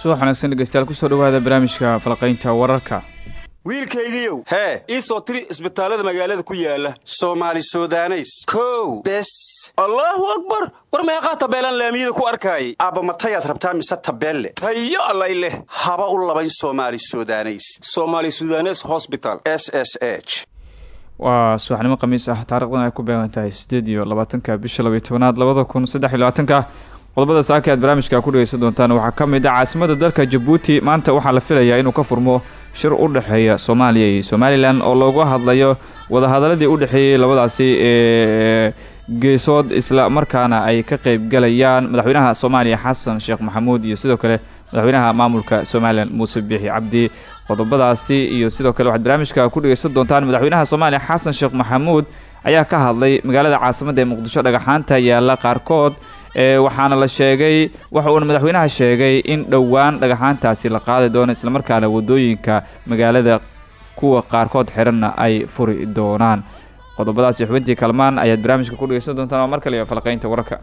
subax wanaagsan dhegeystayaal ku soo dhawaada barnaamijka falqaynta wararka. Wiilkaygiiow hee ii soo tiri isbitaallada magaalada ku yaalla soomaali sudaneys. Kow bes. Allaahu akbar! War meeqaa tabeelaan laamiyada ku arkaayay aabba matayaad rabtaa mise tabeelle? Tayo allay leh. Haba u labayn soomaali sudaneys. Somaali sudanes hosbital s s h. Waa subaxnimo khamiis ah taarikhdan ay ku beegan tahay sideed iyo labaatanka bisha labiyo tobanaad labada kun saddex iyo labaatanka qodobada saaka aad barnaamijka ku dhegeysan doontaan waxaa ka mid ah caasimada dalka jabuuti maanta waxaa la filayaa inuu ka furmo shir u dhexeeya soomaaliya iyo somalilan oo looga hadlayo wadahadaladii u dhexeeyey labadaasi ee geesood isla markaana ay ka qeybgalayaan madaxweynaha soomaaliya xasan sheekh maxamuud iyo sidoo kale madaxweynaha maamulka somalilan muuse biixi cabdi. Qodobadaasi iyo sidoo kale waxaad barnaamijka ku dhegeysan doontaan madaxweynaha soomaaliya xasan sheekh maxamuud ayaa ka hadlay magaalada caasimadda ee muqdisho dhagaxaanta yaalla qaarkood waxaana la sheegay waxa uuna madaxweynaha sheegay in dhowaan dhagaxaantaasi la qaadi doono islamarkaana waddooyinka magaalada kuwa qaarkood xiranna ay furi doonaan. Qodobadaasi xubintii kalmaan ayaad barnaamijka ku dhegeysan doontaan oo mar kale falqaynta wararka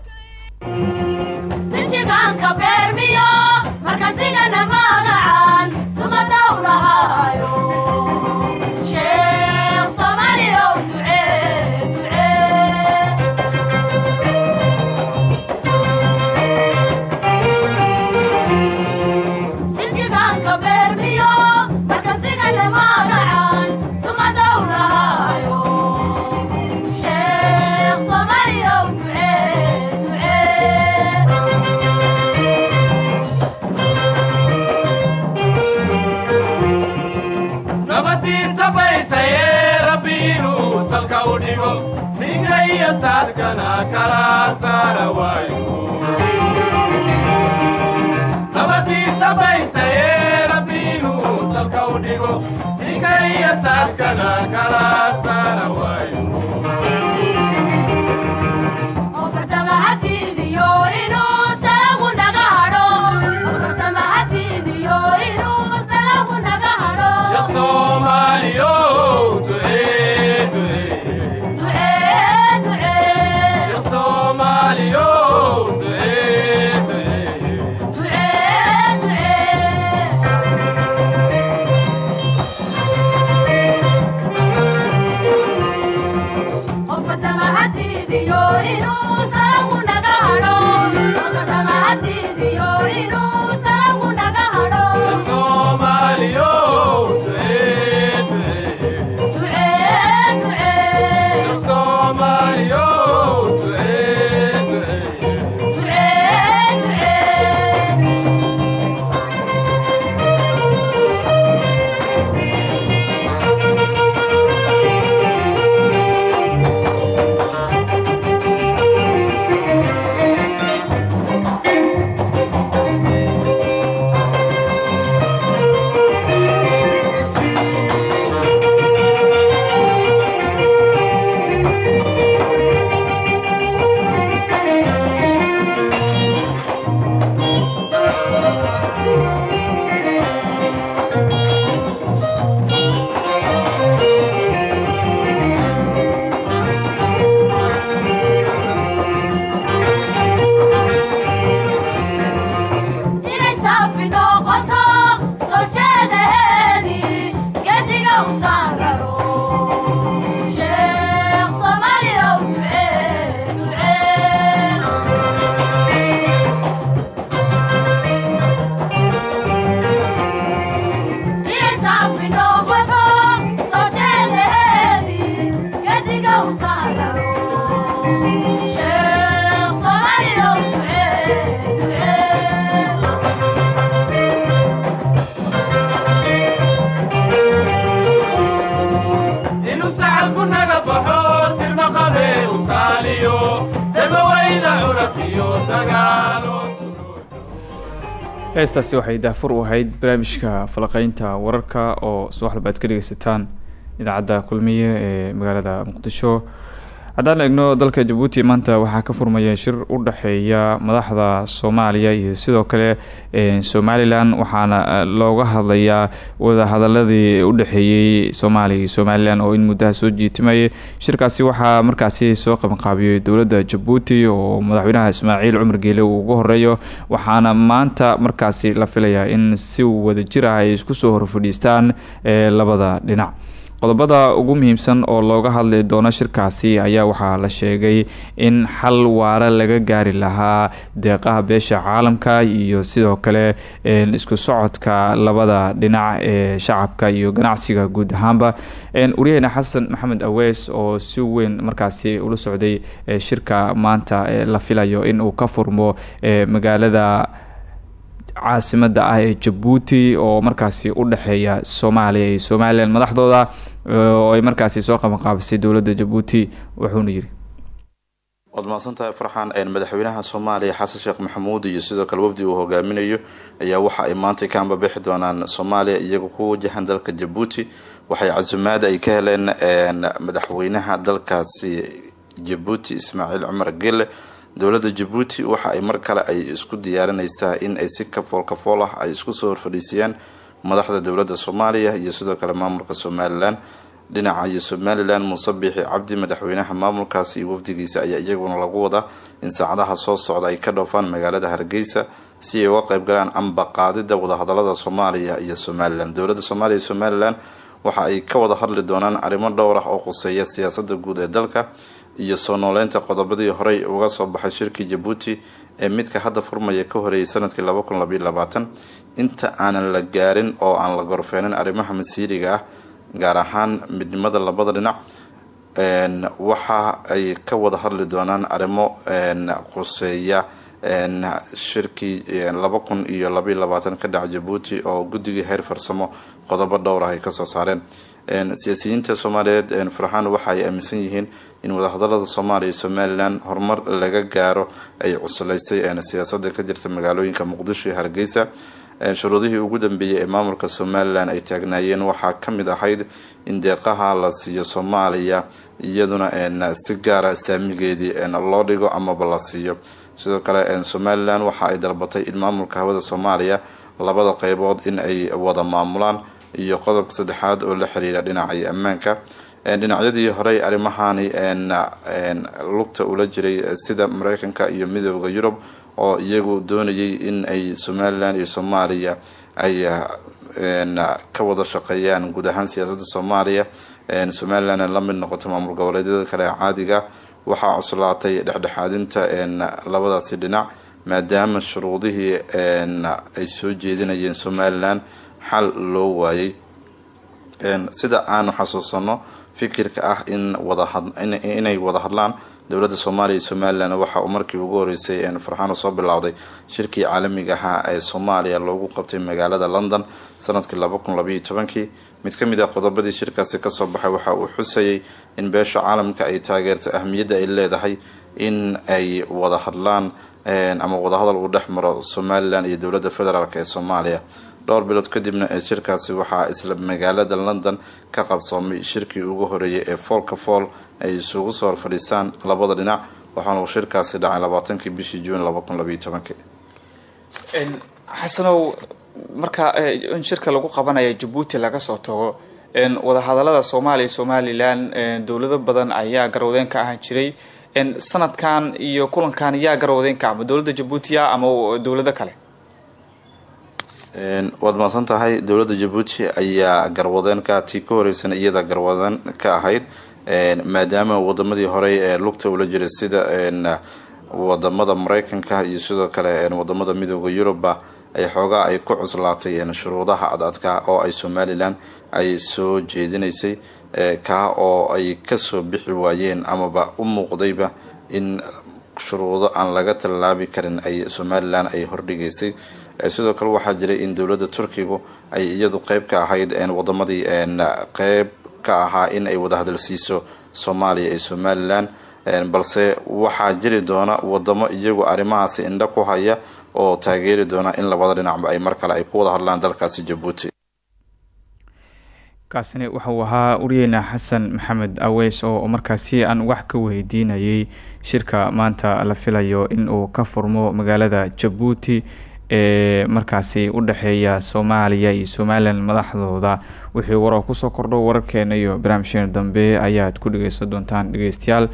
nabadiisa baysayee rabbiinuu salka u dhigo sikaiyo saadkana heestaasi waxay daafur u ahayd barnaamijka falaqeynta wararka oo subax walba ad ka dhegeysataan idaacadda kulmiye ee magaalada muqdisho haddaan eegno dalka jabuuti maanta waxaa ka furmaya shir u dhexeeya madaxda soomaaliya iyo sidoo kale somalilan waxaana looga hadlayaa wadahadaladii u dhexeeyey soomaaliya iyo somalilan oo in muddaha soo jiitimayay shirkaasi waxaa markaasi soo qabanqaabiyey dowladda jabuuti oo madaxweynaha ismaaciil cumar geele uu ugu horeeyo waxaana maanta markaasi la filayaa in si wadajir ah ay isku soo horfadhiistaan labada dhinac qodobada ugu muhiimsan oo looga hadli doono shirkaasi ayaa waxaa la sheegay in xal waara laga gaari lahaa deeqaha beesha caalamka iyo sidoo kale isku socodka labada dhinac ee shacabka iyo ganacsiga guud ahaanba. Waryaheena xasan maxamed awees oo si weyn markaasi ula socday shirka maanta la filayo in uu ka furmo magaalada caasimada ah ee jabuuti oo markaasi u dhexeeya soomaaliya iyo somalilan madaxdooda oo ay markaasi soo qabanqaabisay dowladda jabuuti wuxuuna yiri waad mahadsantahay farxan madaxweynaha soomaaliya xasan sheekh maxamuud iyo sidoo kale wafdi uu hogaaminayo ayaa waxa ay maanta ka ambabixi doonaan soomaaliya iyaga ku wajahan dalka jabuuti waxay casumaada ay ka heleen madaxweynaha dalkaasi jabuuti ismaaciil cumar gele dowladda jabuuti waxa ay mar kale ay isku diyaarinaysaa in ay si kafool kafool ah ay isku soo horfadhiisiyaan madaxda dowladda soomaaliya iyo sidoo kale maamulka somalilan. Dhinaca iyo somalilan muuse biixi cabdi madaxweynaha maamulkaasi iyo wafdigiisa ayaa iyaguna lagu wadaa in saacadaha soo socda ay ka dhoofaan magaalada hargeysa si ay uga qayb galaan amba qaadida wadahadalada soomaaliya iyo somalilan. Dowladda soomaaliya iyo somalilan waxa ay ka wada hadli doonaan arrimo dhowr ah oo quseeya siyaasada guud ee dalka iyo soo nooleynta qodobadii horey uga soo baxay shirkii jabuuti ee midka hadda furmaya ka horeeyay sannadkii laba kun labaiyo labaatan inta aanan la gaarin oo aan la gorfeenin arrimaha masiiriga ah gaar ahaan midnimada labada dhinac waxa ay ka wada hadli doonaan arrimo quseeya shirkii laba kun iyo labaiyo labaatan ka dhaca jabuuti oo guddigii heer farsamo qodobo dhowr ah ay ka soo saareen siyaasiyiinta soomaaliyeed farxaan waxa ay aaminsan yihiin in wadahadalada soomaaliya iyo somalilan horumar laga gaaro ay cuslaysay. Siyaasada ka jirta magaalooyinka muqdisho iyo hargeysa. Shuruudihii ugu dambeeyey ee maamulka somalilan ay taagnaayeen waxaa ka mid ahayd in deeqaha la siiyo soomaaliya iyaduna si gaara saamigeedii loo dhigo amaba la siiyo. Sidoo kale somalilan waxa ay dalbatay in maamulka hawada soomaaliya labada qeybood in ay wada maamulaan iyo qodobka saddexaad oo la xiriira dhinaca ammaanka. Dhinacyadii horey arrimahani lugta ula jiray sida mareykanka iyo midooda yurub oo iyagu doonayay in ay somalilan iyo soomaaliya ay ka wada shaqeeyaan guud ahaan siyaasadda soomaaliya. Somalilan la mid noqoto maamul goboleedyada kale caadiga waxaa cuslaatay dhexdhexaadinta labadaasi dhinac maadaama shuruudihii ay soo jeedinayeen somalilan xal loo waayay. Sida aanu xasuusano fikirka ah in wadainay wada hadlaan dowladda soomaaliya iyo somalilan waxa uu markii ugu horeysay farxaano soo bilowday shirkii caalamiga ahaa ee soomaaliya loogu qabtay magaalada london sannadkii laba kun labaiyo tobankii. Mid ka mid ah qodobadii shirkaasi ka soo baxay waxa uu xusayay in beesha caalamka ay taageerto ahmiyadda ay leedahay in ay wada hadlaan ama wadahadal uu dhex maro somalilan iyo dowladda federaalk ee soomaaliya dhowr bilood kadibna ee shirkaasi waxaa isla magaalada london ka qabsoomay shirkii ugu horeeyay ee foolka fool ay isugu soo hor fadhiisaan labada dhinac waxaana uu shirkaasi dhacay labaatankii bishii juun laba kun labaiyo tobankii xasanow marka in shirka lagu qabanaya jabuuti laga soo tago wadahadalada soomaaliya somalilan dowlado badan ayaa garwadeen ka ahaan jiray. Sanadkan iyo kulankan yaa garwadeen ka ama dowladda jabuutiya ama dowlado kale waad mahadsan tahay dowladda jabuuti ayaa garwadeenka tii ka horeysana iyada garwadeen ka ahayd. Maadaama wadamadii horey ee lugta ula jiray sida waddamada mareykanka iyo sidoo kale waddamada midooda yuruba ay xoogaa ay ku cuslaatay shuruudaha adadka oo ay somalilan ay soo jeedinaysay kaa oo ay ka soo bixi waayeen amaba u muuqdayba in shuruudo aan laga tallaabi karin ay somalilan ay hordhigaysay sidoo kale waxaa jiray in dowladda turkigu ay iyadu qeyb ka ahayd wadamadii qeyb ka ahaa in ay wada hadalsiiso soomaaliya iyo somalilan balse waxaa jiri doona wadamo iyagu arrimahaasi indho ku haya oo taageeri doona in labada dhinacba ay mar kale ay ku wada hadlaan dalkaasi jabuuti. Kaasini wuxuu ahaa wariyeyna xasan maxamed aweys oo markaasi aan wax ka weydiinayay shirka maanta la filayo in uu ka furmo magaalada jabuuti ee markaasi u dhexeeya soomaaliya iyo somalilan madaxdooda. Wixii waroo ku soo kordho wararkeena iyo barnaamijkeena dambe ayaad ku dhegeysan doontaan dhegeystayaal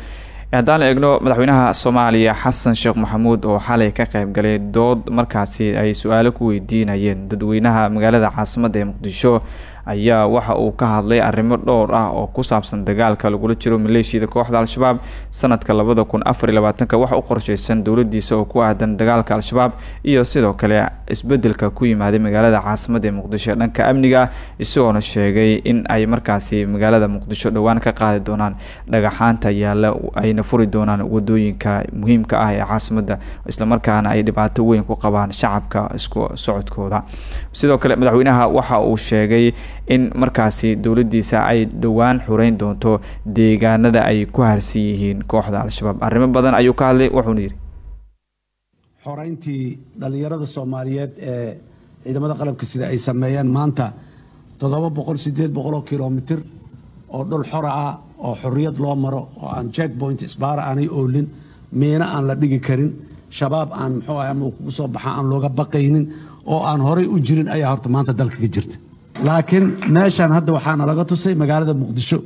haddaan eegno madaxweynaha soomaaliya xasan sheekh maxamuud oo xalay ka qeybgalay dood markaasi ay su'aalo ku weydiinayeen dadweynaha magaalada caasimadda ee muqdisho ayaa waxa uu ka hadlay arrimo dhowr ah oo ku saabsan dagaalka lagula jiro maleeshiyada kooxda al-shabaab. Sanadka labada kun afar iyo qorsheysan dowladiisa oo ku aadan dagaalka al-shabaab iyo sidoo kale isbeddelka ku yimaaday magaalada caasimadda ee muqdisho. Dhanka amniga isagoona sheegay in ay markaasi magaalada muqdisho dhowaan ka qaadi doonaan dhagaxaanta yaalla ayna furi doonaan waddooyinka muhiimka ah ee caasimadda islamarkaana ay dhibaato weyn ku qabaan shacabka isku socodkooda. Sidoo kale madaxweynaha waxa uu sheegay in markaasi dowladiisa ay dhowaan xureyn doonto deegaanada ay ku harsan yihiin kooxda al-shabaab. Arrimo badan ayuu ka hadlay wuxuuna yidhi xoreyntii dhallinyarada soomaaliyeed ee ciidamada qalabka sida ay sameeyeen maanta toddoba boqol oo dhul xora ah oo xorriyad loo maro oo aan jack point isbaara aanay oolin miina aan la dhigi karin shabaab aan muxuu ah ama soo baxa aan looga baqaynin oo aan horay u jirin ayaa horta maanta dalka ka jirta laakiin meeshaan hadda waxaana laga tusay magaalada muqdisho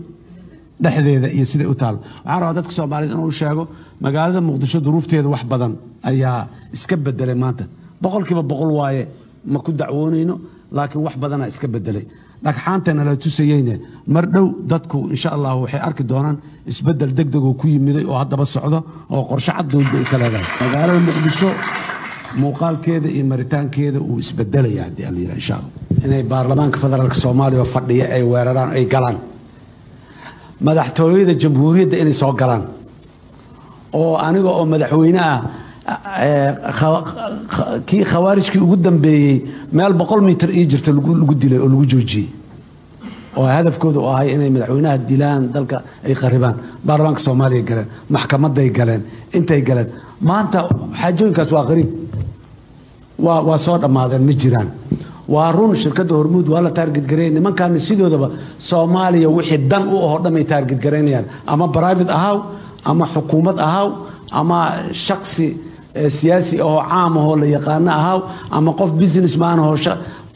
dhexdeeda iyo siday u taalo waxaan rabaa dadka soomaaliyeed inuu sheego magaalada muqdisho duruufteeda wax badan ayaa iska bedelay maanta. Boqolkiiba boqol waaye ma ku dacwoonayno laakiin wax badanaa iska bedelay dhagxaantana la tusayeyne mar dhow dadku insha allah waxay arki doonaan isbeddel degdegoo ku yimiday oo haddaba socdo oo qorshe cad dowladda ay ka leedahay. Magaalada muqdisho muuqaalkeeda iyo maritaankeeda uu isbedelaya haddii alla yidhaha insha allah. Inay baarlamaanka federaalka soomaaliya oo fadhiya ay weeraraan ay galaan. Madaxtooyada jamhuuriyadda inay soo galaan. Oo aniga oo madaxweyne ah kii khawaarijkii ugu dambeeyey meel boqol mitir ii jirta lagu dilay oo lagu joojiyey. Oo hadafkooda u ahay inay madaxweynaha dilaan dalka ay qaribaan baarlamaanka soomaaliya galeen maxkamaday galeen intay galeen. Maanta xaajooyinkaas waa qariib waa soo dhammaadeen ma jiraan. Waa run shirkadda hormuud waa la taargetgareey nimankaana sidoodaba soomaaliya wixii dan u ahoo dhamay taargetgaraynayaan ama private ahaw ama xukuumad ahaw ama shaksi siyaasi ahoo caam ahoo la yaqaano ahaw ama qof businessman ahoo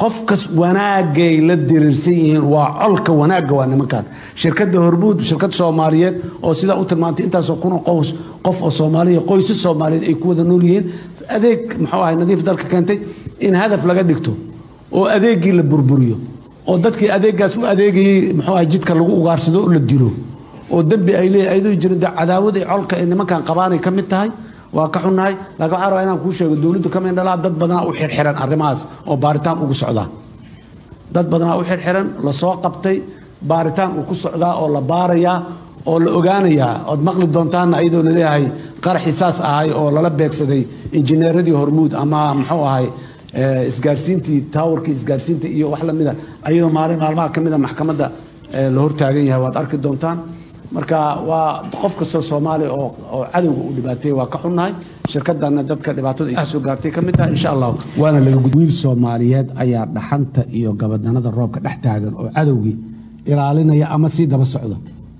qofkas wanaagay la diriirsan yihiin waa colka wanaagga waa nimankan shirkadda hormuud shirkad soomaaliyeed oo sidaa u tilmaantay intaasoo kuna qows qof oo soomaaliya qoysas soomaaliyeed ay ku wada nool yihiin. Adeeg muxuu ahay nadiif dalka keentay in hadaf laga dhigto oo adeegii la burburiyo oo dadkii adeegaas u adeegayey muxuu ahay jidka lagu ugaarsado oo la dilo oo dembi ay leeyahay ayadoo jirin cadaawada colka ay nimankan qabaanay ka mid tahay waa ka xunnahay? Laakiin waxaan rabaa inaan kuu sheego dowladdu ka meendhalaa dad badanaa u xirxiran arrimahaas oo baaritaan ugu socdaa. Dad badanaa u xirxiran la soo qabtay baaritaan uu ku socdaa oo la baarayaa oo la ogaanayaa ood maqli doontaanna ayadoo la leeyahay qaraxii saas ahay oo lala beegsaday injineeradii hormuud ama muxuu ahay isgaarsiintii taawarkii isgaarsiinta iyo wax lamida ayadoo maalin maalmaha ka mida maxkamadda la hortaagan yahay waad arki doontaan marka waa qof kastoo soomaaliya oo cadowga u dhibaateeyey waa ka xunnahay. Shirkadana dadka dhibaatada ay ka soo gaartay. Ka mid tahay insha allah waana laga gud wiil soomaaliyeed ayaa dhaxanta iyo gabadanada roobka dhex taagan oo cadowgii ilaalinaya ama sii daba socda.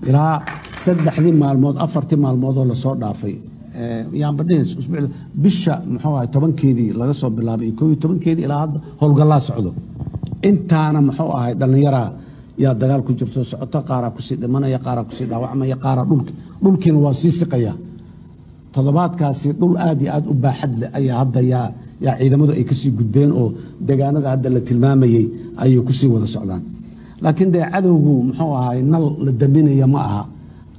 Ilaa saddexdii maalmood afartii maalmood oo la soo dhaafay. Bisha muxuu ahay tobankeedii laga soo bilaabay iyo koo iyo tobankeedii ilaa hadda howlgallaa socdo. Intaana muxuu ahay dhallinyaraa yaa dagaal ku jirto socoto qaaraa ku sii dhimanaya qaaraa ku sii dhaawacmaya qaaraa dhulki dhulkiina waa sii siqaya. Toddobaadkaasi dhul aad iyo aad u baaxad leh ayaa hadda yaa yaa ciidamadu ay ka sii gudbeen oo degaanada hadda la tilmaamayey ayay ku sii wada socdaan. Laakiin dee cadowgu muxuu ahay nal la daminaya ma aha.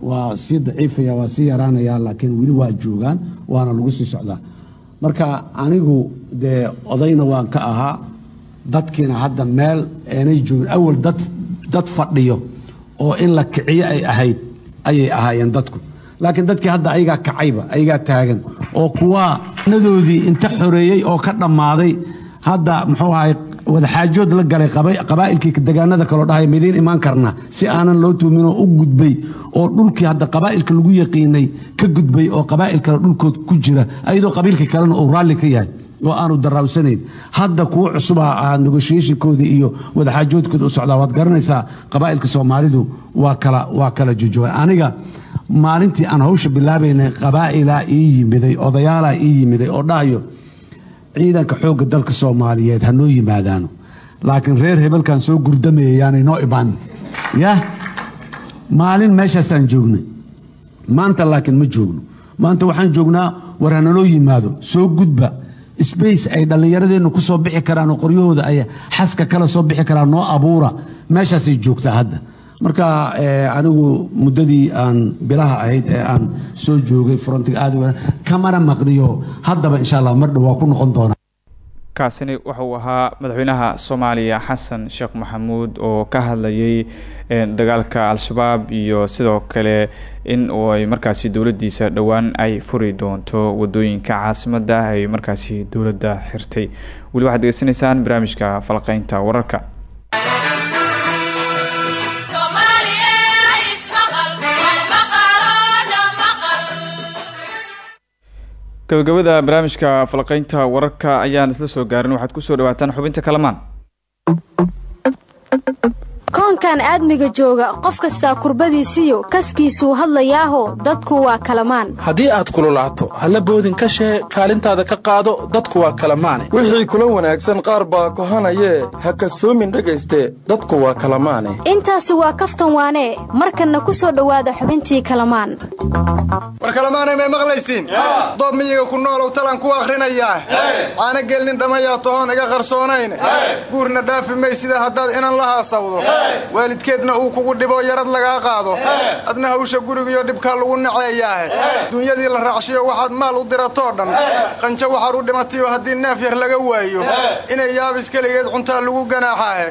Waa sii daciifaya waa sii yaraanaya laakiin weli waa joogaan waana lagu sii socdaa. Marka anigu dee odayna waan ka ahaa dadkiina hadda meel aanay joogin awal dad dad fadhiyo oo in la kiciyo ay ahayd ayay ahaayeen dadku. Laakiin dadkii hadda ayagaa kacayba ayagaa taagan oo kuwa nadoodii inta xoreeyey oo ka dhammaaday hadda muxuu ahay wadaxaajood la galay qabaa'ilkii degaanada kaloo dhahay midiin imaan karna si aanan loo tuuminoo u gudbay oo dhulkii hadda qabaa'ilka lagu yaqiinay ka gudbay oo qabaa'il kale dhulkood ku jira ayadoo qabiilka kalena uu raalli ka yahay oo aanu daraawsanayn hadda kuwo cusuba negotiationkooda iyo wadaxaajoodkooda u socdaa waad garanaysaa qabaa'ilka soomaalidu waa kala jojoobay aniga maalintii aan hawsha bilaabaynay qabaa'ilaa ii yimiday odayaalaa ii yimiday oo dhahayo ciidanka xoogga dalka soomaaliyeed ha noo yimaadaano. Laakiin reer hebelkan soo gurdamaya yaanay noo imaanin yah maalin meeshaasaan joognay. Maanta laakiin ma joogno. Maanta waxaan joognaa war hanaloo yimaado. Soo gudba sbace ay dhallinyaradeennu ku soo bixi karaan oo qoryahooda ay xaska kala soo bixi karaan noo abuura. Meeshaasay joogtaa hadda. Marka anigu muddadii aan bilaha ahayd ee aan soo joogay frontiga aad kamana maqniyo. Haddaba insha allah mar dhow waa ku noqon doonaa kaasini wuxuu ahaa madaxweynaha soomaaliya xasan sheekh maxamuud oo ka hadlayay dagaalka al-shabaab iyo sidoo kale in ay markaasi dowladdiisa dhowaan ay furi doonto waddooyinka caasimadda ay markaasi dowladda xirtay. Weli waxaad degeysanaysaan barnaamijka falqeynta wararka gabagabada barnaamijka falqeynta wararka ayaan isla soo gaarin. Waxaad ku soo dhawaataan xubinta kalamaan koonkan aadmiga jooga qof kastaa kurbadiisiyo kaskiisuu hadlayaaho dadku waa kalamaan. Haddii aad kululaato halla boodin ka shee kaalintaada ka qaado dadku waa kalamaane. Wixii kula wanaagsan qaar baa kohanayee ha kasoomin dhegayste dadku waa kalamaane. Intaasi waa kaftan waanee markanna ku soo dhowaada xubintii kalamaan. War kalamaanay may maqlaysiin doob miyiga ku noolow talan ku akhrinayaa caana gelnin dhammayaa tohoon iga qarsoonayn guurna dhaafi may sida haddaad inan la haasawdo waalidkeedna uu kugu dhiboo yarad lagaa qaado. Adna hawsha gurigiyo dhibkaa lagu naceeyaahe dunyadii la raacshiyo waxaad maal u diratoo dhan. Qanjo waxaad u dhimatayo haddii neef yar laga waayo. Inay yaabis keligeed cuntaa lagu ganaaxaahe.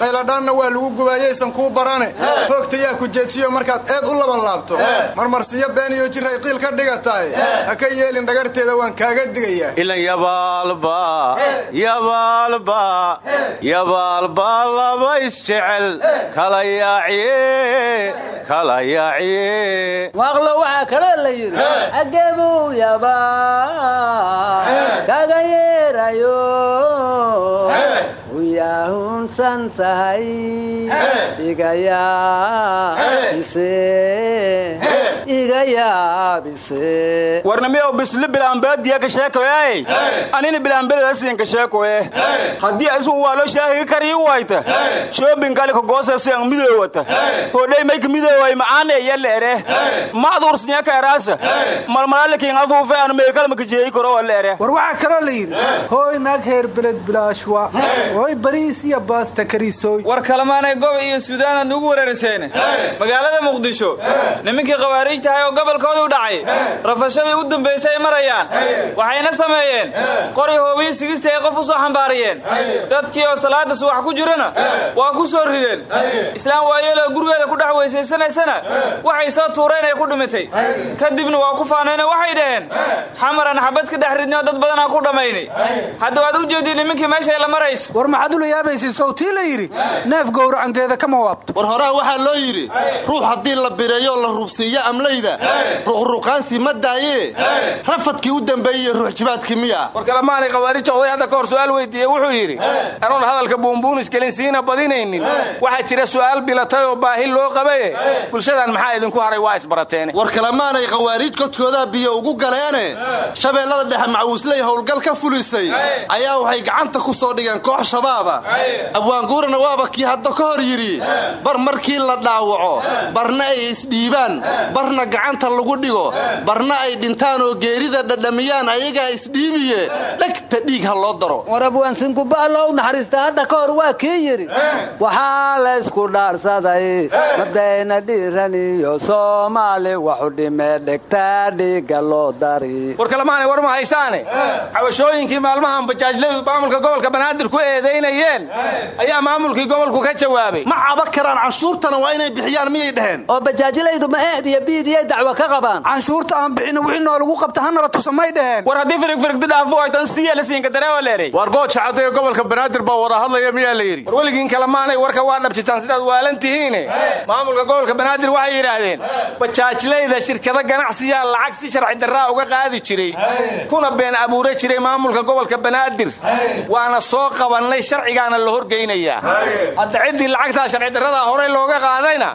Qayladhaanna waa lagu gubaayaysan kuu barane. Hoogtayaa ku jeejiyo markaad eed u laban laabto. Marmarsiyo been iyo jiray qiil ka dhigatahay. Ha ka yeelin dhagarteeda waan kaaga digayaa. Ilan yabaalba yabaalba yabaalba laba isjecel kala yaaciye kala yaaciye waaqlo waxaa kaloo la yidhi agebuu yabaa kaga yeerayo tahay yaabise iga yaabise warnamiyow bisli bilaanbeediya ka sheekoyaay anina bilaanbedadaasiin ka sheekoye haddii isugu waalo shaahiga kariyi wayta shoobinkali kagoosasiyan midoowata hodhay mayka midooway macaane yaleere macduursniya kaeraasa malmalalikin afuufe anu meekalmaka jeeyi koro waleere war waxaa kaloo la yidhi hooy naag heer beled bilaashwa hooy bariis iyo baasta karisooy war kalemaanay gob iyo suudaanaad nugu wereeriseene magaalada muqdisho. Nimankii khawaariij tahay oo gobolkooda u dhacay. Rafashadii u dambaysay ay marayaan. Waxayna sameeyeen. Qori hoobiyi sigista ay qof u soo xambaariyeen. Dadkii oo salaada subax ku jirana waa ku soo rideen. Islaam waayeeloo gurigeeda ku dhex weysaysanaysana waxay soo tuureen ay ku dhimitay kadibna waa ku faanayna waxay dhaheen xamaran xabad ka dhex ridnoo dad badanaa ku dhammaynay hadda waad u jeediin nimankii meeshay la marayso ula yaabaysa sawtii la yidhi neef gowracankeeda kama waabto. War horaa waxaa loo yidhi ruux haddii la bireeyo la rubsiiyo amlayda ruqruqaansi ma daayee rafadkii u dambeeyey ruux jibaadkii miya. War kalemaanay khawaarij oday hadda ka hor su'aal weydiiyey wuxuu yidhi anuun hadalka buunbuunis gelin siina badinaynin. Waxaa jira su'aal bilatay oo baahi loo qabaye bulshadan maxaa idinku haray waa isbarateene. War kalemaanay khawaariij kodkoodaa biyo ugu galeene shabeellada dhexe macawiisley howlgal ka fulisay. Ayaa waxay gacanta ku soo dhigeen koox shabaaba abwaanguurana waaba kii hadda ka hor yidhi. Bar markii la dhaawaco barna ay isdhiibaan barna gacanta lagu dhigo barna ay dhintaan oo geerida dhadhamiyaan ayagaa isdhiibiye dhegta dhiig ha loo daro. War abwaansinkuba loo naxariista hadda ka hor waa kii yidhi. Waxaa laysku dhaarsaday madayna dhiiran iyo soomaali waxu dhimee dhegtaa dhiigga loo dari. War kalemaanay war ma haysaane? Cabashooyinkii maalmahan bajaajladu maamulka gobolka banaadir ku eedaynayeen ayaa maamulkii gobolku ka jawaabay. Ma caba karaan canshuurtana waa inay bixiyaan miyay dhaheen? Oo bajaajilaydu ma eed iyo biid iidiyay dacwo ka qabaan. Canshuurta aan bixino wixii noolagu qabta hanala tusa may dheheen war haddii firigfirigti dhaafo aytan siya la siinka dareewa leeray. War gooja caddayo gobolka banaadir baa wada hadlaya miyaa la yidhi? War weligiin kalemaanay warka waa dhabjitaan sidaad waalan tihiine. Maamulka gobolka banaadir waxay yidhaahdeen bajaajlayda shirkado ganacsiyaa lacag si sharci darraa uga qaadi jiray. Kuna been abuura jiray maamulka gobolka banaadir. Waana soo qabannay sharcigaana la horgeynayaa hadda ciddii lacagtaa sharci darradaa horey looga qaadayna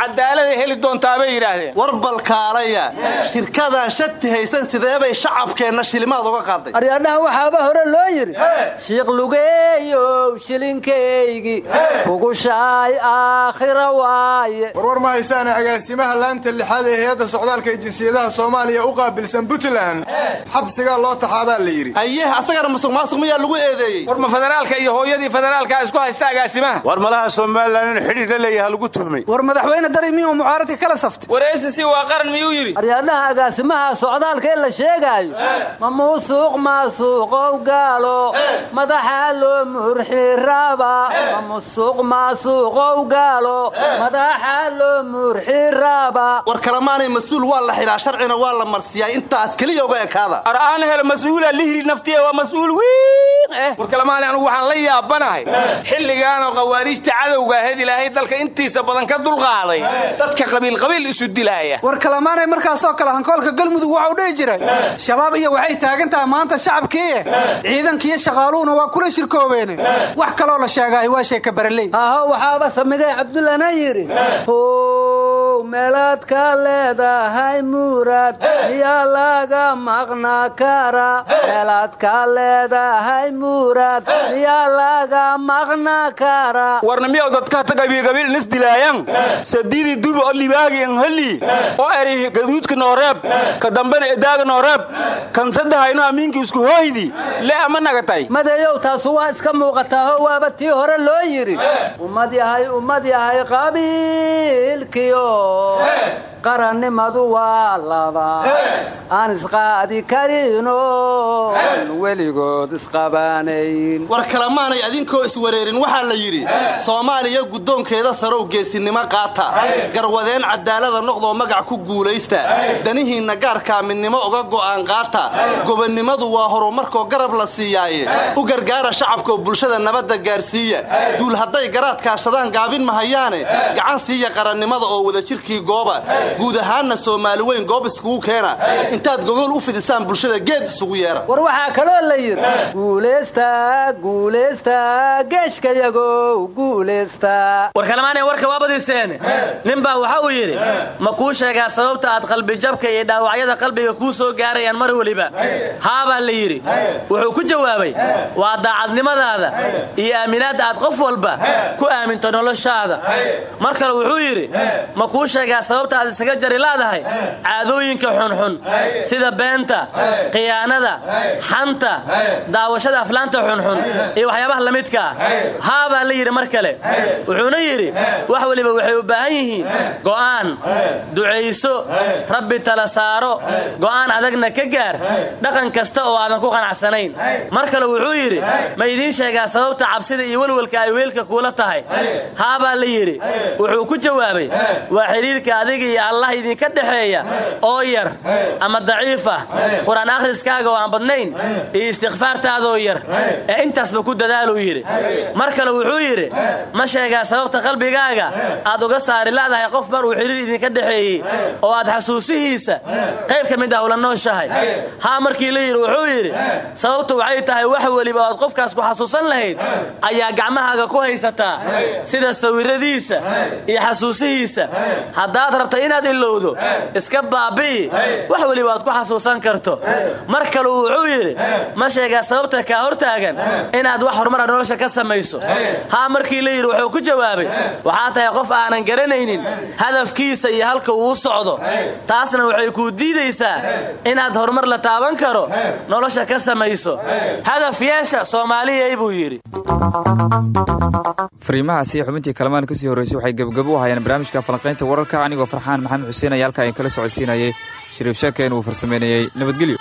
cadaaladay heli doontaabay yidhaahdeen. War balkaalaya shirkadan shati haysan sideebay shacabkeenna shilimaad uga qaaday? Aryaadhaha waxaaba hore loo yidhi shiikh lugeeyow shilinkaygi kugushaay aakhira waaye. Warwar ma haysaane agaasimaha laanta lixaad ee hay'adda socdaalka ee jinsiyadaha soomaaliya u qaabilsan puntland? Xabsigaa loo taxaabaa la yidhi. Ayeh asagana musuq maasuq miyaa lagu eedeeyey? War ma federaalka iyo hooyadii federaalka isku haysta agaasimaha war malaha somalilan in xidhiir la leeyaha lagu tuhmay. War madaxweyne dari miyuu mucaaradka kala saftay. Waraysi si waa qaran miyuu yidhi? Aryaadhaha agaasimaha socdaalka in la sheegaayo. Ma muusuuq maasuuqow gaalo. Madaxaa loo murxiraaba ma musuuq maasuuqow gaalo. Madaxaa loo murxiraaba war kalemaanay mas'uul waa la xidhaa sharcina waa la marsiyaa intaas keliya uga ekaada ar aan helo mas'uula lihri naftiya waa mas'uul wiin eh. War kalemaani anugu waxaan la yaabanahay xilligaanoo khawaariijta cadowga ahayd ilaahay dalka intiisa badan ka dulqaaday dadka qabiilqabiil isu dilaaya. War kalamaanay markaasoo kale hankoolka galmudug waxau dhihi jiray. Shabaab iyo waxay taagan tahay maanta shacabkiiye ciidankiiyo shaqaaluhuna waa kula shirkoobeene wax kaloo la sheegaayo waa sheeka baraley aho waxaaba samigay cabdullana yidhi meelaad ka leedahay muuraad miyaa laga maqna kara. Meelaad ka leedahay muuraad miyaa laga maqna kara. Warna miyaw dadka hata qabiilqabiil nis dilaayan sadiidii duba oo libaagi an hali oo eri gaduudka nooreeb. Ka dambena edaaga nooreeb. Kan saddexayno amiinka isku hooydi. Le ama nagatay? Madeeyow taasu waa iska muuqataaho waaba tii hore loo yidhi ummad yahay ummad yahay qabiilkiyo 네 qarannimadu waa laba aan isqaadi karino. Weligood isqabaanayn war kalemaanay adinkoo iswareerin waxaa la yidhi soomaaliya guddoonkeeda sarow geesinimo qaata. Garwadeen cadaalada noqdoo magac ku guulaysta. Danihiinna gaarkaa midnimo uga go'aan qaata. Gobonnimadu waa horumarkoo garab la siiyaaye. U gargaara shacabkaoo bulshada nabadda gaarsiiya. Duul hadday garaadkaashadaan gaabin mahayaane gacan siiya qarannimada oo wadajirkii gooba guud ahaanna soomaali weyn goob iskugu keena. Intaad gogol u fidisaan bulshada geed isugu yeera. War waxaa kaloo la yidhi guulaysta guulaysta geeshkayagow guulaysta war kalmaanay warka waa badiseene ninbaa waxa uu yidhi ma kuu sheegaa sababta aad qalbijabka iyo dhaawacyada qalbiga kuu soo gaarayaan mar weliba haabaa la yidhi. Wuxuu ku jawaabay waa daacadnimadaada iyo aaminaadda aad qof walba ku aaminto noloshaada. Mar kale wuxuu yidhi ma kuu sheegaa sababta aad isaga jari laadahay caadooyinka xunxun sida beenta khiyaanada xanta daawashada aflaanta xunxun iyo waxyaabaha la midka ah. Haabaa la yidhi mar kale. Wuxuuna yidhi wax weliba waxay u baahan yihiin go'aan ducayso rabbi tala saaro go'aan adagna ka gaar dhaqan kasta oo aadan ku qanacsanayn. Mar kale wuxuu yidhi ma idiin sheegaa sababta cabsida iyo welwelka ay weelka kuula tahay. Haabaa la yidhi wuxuu ku jawaabay waa xidhiirka adiga iyo allah idinka dhexeeya oo yar ama daciif ah qur'aan akhriskaaga oo aan badnayn iyo istikfaartaadoo yar ee intaasba ku dadaaluu yidhi. Mar kale wuxuu yidhi ma sheegaa sababta qalbigaaga aad uga saari la'dahay qof mar uu xidhiir idinka dhexeeyey oo aad xasuusihiisa qayb ka mid ah ula nooshahay. Haa markii la yidhi wuxuu yidhi sababtu waxay tahay wax weliba oad qofkaas ku xasuusan lahayd ayaa gacmahaaga ku haysataa sida sawiradiisa iyo xasuusihiisa. Haddaad rabta inaad ilowdo iska baabi'i. Wax weliba aad ku xasuusan karto. Mar kaleu wuxuu yidhi ma sheegaa sababta kaa hortaagan inaad wax horumara nolosha ka samayso. Haa markii la yidhi wuxuu ku jawaabay waxaa tahay qof aanan garanaynin hadafkiisa iyo halka uu socdo. Taasna waxay kuu diidaysaa inaad horumar la taaban karo nolosha ka samayso. Hadaf yeesha soomaaliyay buu yidhi. Fariimahaasi xubintii kalamaan ka sii horreysay waxay gebgabo u hayaan barnaamijka falanqaynta wararka anigoo farxaan maxamed xuseen ayaa halkaa in kala socodsiinayay shariif sheekeen uu farsameynayey nabadgelyo